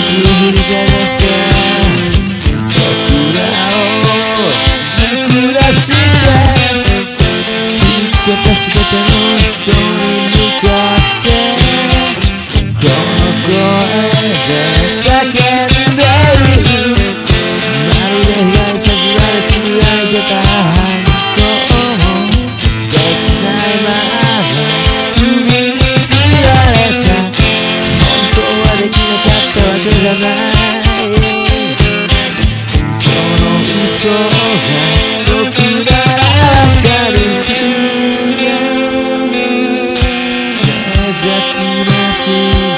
with you. ことが僕ら明が咲きます